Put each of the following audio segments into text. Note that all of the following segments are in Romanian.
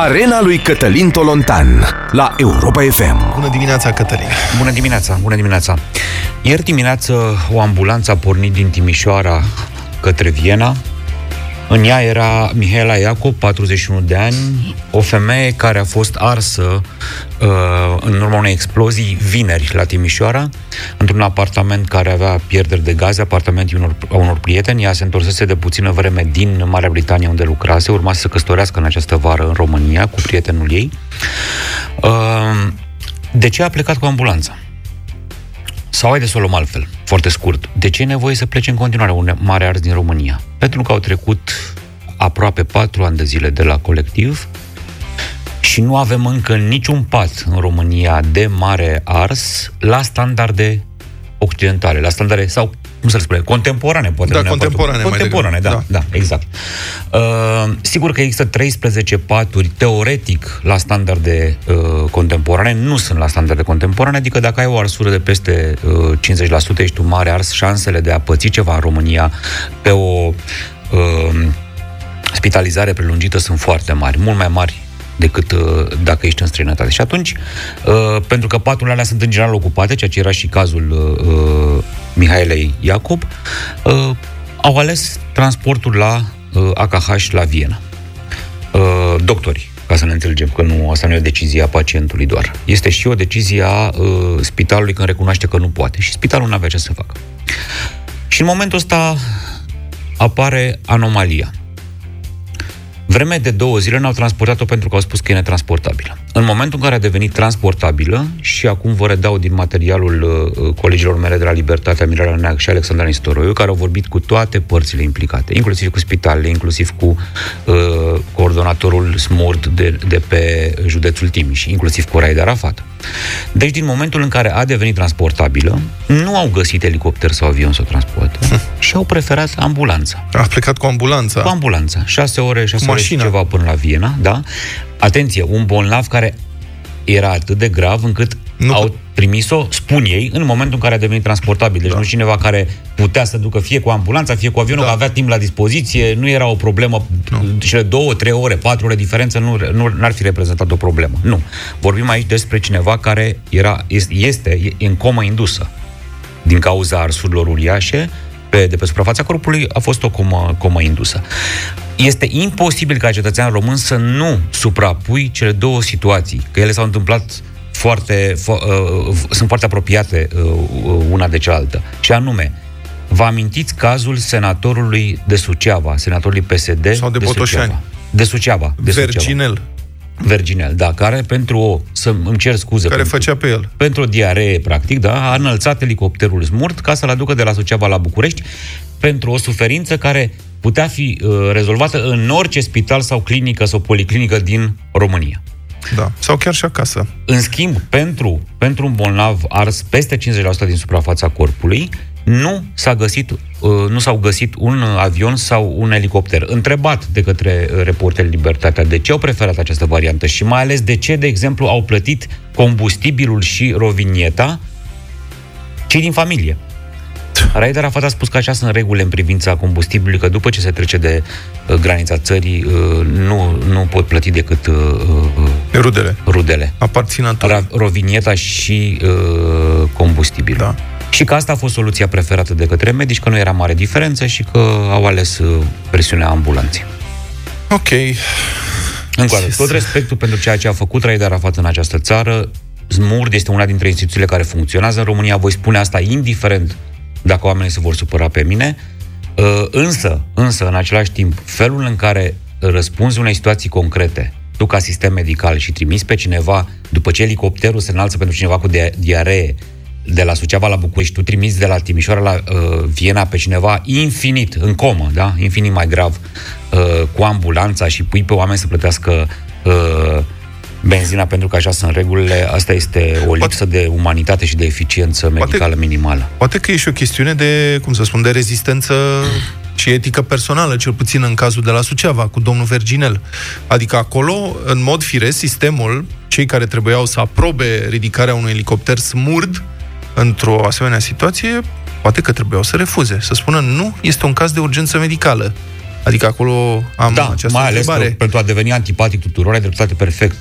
Arena lui Cătălin Tolontan la Europa FM. Bună dimineața, Cătălin! Bună dimineața, bună dimineața! Ieri dimineață o ambulanță a pornit din Timișoara către Viena. În ea era Mihaela Iacob, 41 de ani, o femeie care a fost arsă uh, în urma unei explozii vineri la Timișoara, într-un apartament care avea pierderi de gaze, apartamentul unor, a unor prieteni. Ea se întorsese de puțină vreme din Marea Britanie unde lucrase, urma să se căsătorească în această vară în România cu prietenul ei. Uh, de ce a plecat cu ambulanța? Sau haideți să o luăm altfel, foarte scurt. De ce e nevoie să plece în continuare un mare ars din România? Pentru că au trecut aproape patru ani de zile de la colectiv și nu avem încă niciun pat în România de mare ars la standarde occidentale, la standarde sau cum să spune, contemporane, poate. Da, contemporane. Contemporane, da, da, da, exact. Uh, sigur că există 13 paturi teoretic la standarde uh, contemporane, nu sunt la standarde contemporane, adică dacă ai o arsură de peste uh, 50%, ești un mare ars, șansele de a păți ceva în România pe o uh, spitalizare prelungită sunt foarte mari, mult mai mari decât uh, dacă ești în străinătate. Și atunci, uh, pentru că paturile alea sunt în general ocupate, ceea ce era și cazul uh, Mihaelei Iacob, uh, au ales transportul la uh, AKH la Viena. Uh, doctorii, ca să ne înțelegem că nu, asta nu e o decizie a pacientului doar. Este și o decizie a uh, spitalului când recunoaște că nu poate. Și spitalul nu avea ce să facă. Și în momentul ăsta apare anomalia. Vreme de două zile n-au transportat-o pentru că au spus că e netransportabilă. În momentul în care a devenit transportabilă, și acum vă redau din materialul uh, colegilor mele de la Libertatea, Mirela Neag și Alexandra Nistoroiu, care au vorbit cu toate părțile implicate, inclusiv cu spitalele, inclusiv cu uh, coordonatorul SMURD de, de pe județul Timiș, inclusiv cu Raed Arafat. Deci, din momentul în care a devenit transportabilă, nu au găsit elicopter sau avion să o transporte și au preferat ambulanța. A plecat cu ambulanța. Cu ambulanța. Șase ore, șase ore și mașina. ceva până la Viena, da? Atenție, un bolnav care era atât de grav încât Nu nu au pot- trimis-o, spun ei, în momentul în care a devenit transportabil. Deci Da. nu cineva care putea să ducă fie cu ambulanța, fie cu avionul, Da. că avea timp la dispoziție, nu era o problemă, Nu. cele două, trei ore, patru ore diferență nu, nu n-ar fi reprezentat o problemă. Nu. Vorbim aici despre cineva care era, este, este e în comă indusă din cauza arsurilor uriașe pe, de pe suprafața corpului, a fost o comă, comă indusă. Este imposibil ca cetățean român să nu suprapui cele două situații, că ele s-au întâmplat foarte, fo, uh, sunt foarte apropiate uh, una de cealaltă. Și anume, vă amintiți cazul senatorului de Suceava, senatorului PSD Sau de Botoșani. Suceava. De Suceava. De Suceava. Verginel, Verginel, da, care pentru o, să îmi cer scuze care pentru, făcea pe el. pentru o diaree, practic, da, a înălțat elicopterul smurt ca să-l aducă de la Suceava la București pentru o suferință care putea fi uh, rezolvată în orice spital sau clinică sau policlinică din România. Da. Sau chiar și acasă. În schimb, pentru, pentru un bolnav ars peste 50% din suprafața corpului, nu, s-a găsit, uh, nu s-au găsit un avion sau un elicopter. Întrebat de către uh, reporterul Libertatea de ce au preferat această variantă și mai ales de ce, de exemplu, au plătit combustibilul și rovinieta cei din familie. Raed Arafat a spus că așa sunt regulile în privința combustibilului, că după ce se trece de uh, granița țării, uh, nu, nu pot plăti decât uh, uh, Rudele. rudele. Aparținător. Ra- rovinieta și uh, combustibil. Da. Și că asta a fost soluția preferată de către medici, că nu era mare diferență și că au ales uh, versiunea ambulanței. Ok. Încă o dată, tot respectul pentru ceea ce a făcut Raed Arafat în această țară, SMURD este una dintre instituțiile care funcționează în România, voi spune asta indiferent dacă oamenii se vor supăra pe mine, Uh, însă, însă, în același timp, felul în care răspunzi unei situații concrete, tu ca sistem medical și trimis pe cineva, după ce elicopterul se înalță pentru cineva cu dia- diaree, de la Suceava la București, tu trimiți de la Timișoara la uh, Viena pe cineva infinit, în comă, da? Infinit mai grav, uh, cu ambulanța și pui pe oameni să plătească uh, benzina pentru că așa sunt regulile, asta este o lipsă de umanitate și de eficiență medicală minimală. Poate că e și o chestiune de, cum să spun, de rezistență și etică personală, cel puțin în cazul de la Suceava, cu domnul Verginel. Adică acolo, în mod firesc, sistemul, cei care trebuiau să aprobe ridicarea unui elicopter smurd într-o asemenea situație, poate că trebuiau să refuze, să spună nu, este un caz de urgență medicală. Adică acolo am da, această mai ales întrebare. că, pentru a deveni antipatic tuturor, ai dreptate perfect,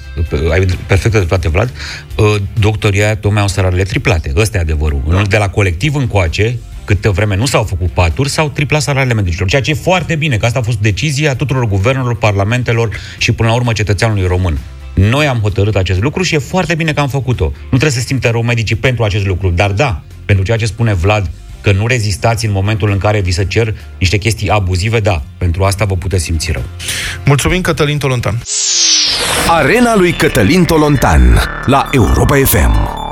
ai perfectă dreptate, Vlad, uh, doctorii aia tocmai au sărarele triplate. Ăsta e adevărul. Da. De la colectiv încoace, câte vreme nu s-au făcut paturi, s-au triplat salariile medicilor. Ceea ce e foarte bine, că asta a fost decizia tuturor guvernelor, parlamentelor și până la urmă cetățeanului român. Noi am hotărât acest lucru și e foarte bine că am făcut-o. Nu trebuie să simtă rău medicii pentru acest lucru, dar da, pentru ceea ce spune Vlad, că nu rezistați în momentul în care vi se cer niște chestii abuzive, da, pentru asta vă puteți simți rău. Mulțumim, Cătălin Tolontan. Arena lui Cătălin Tolontan la Europa FM.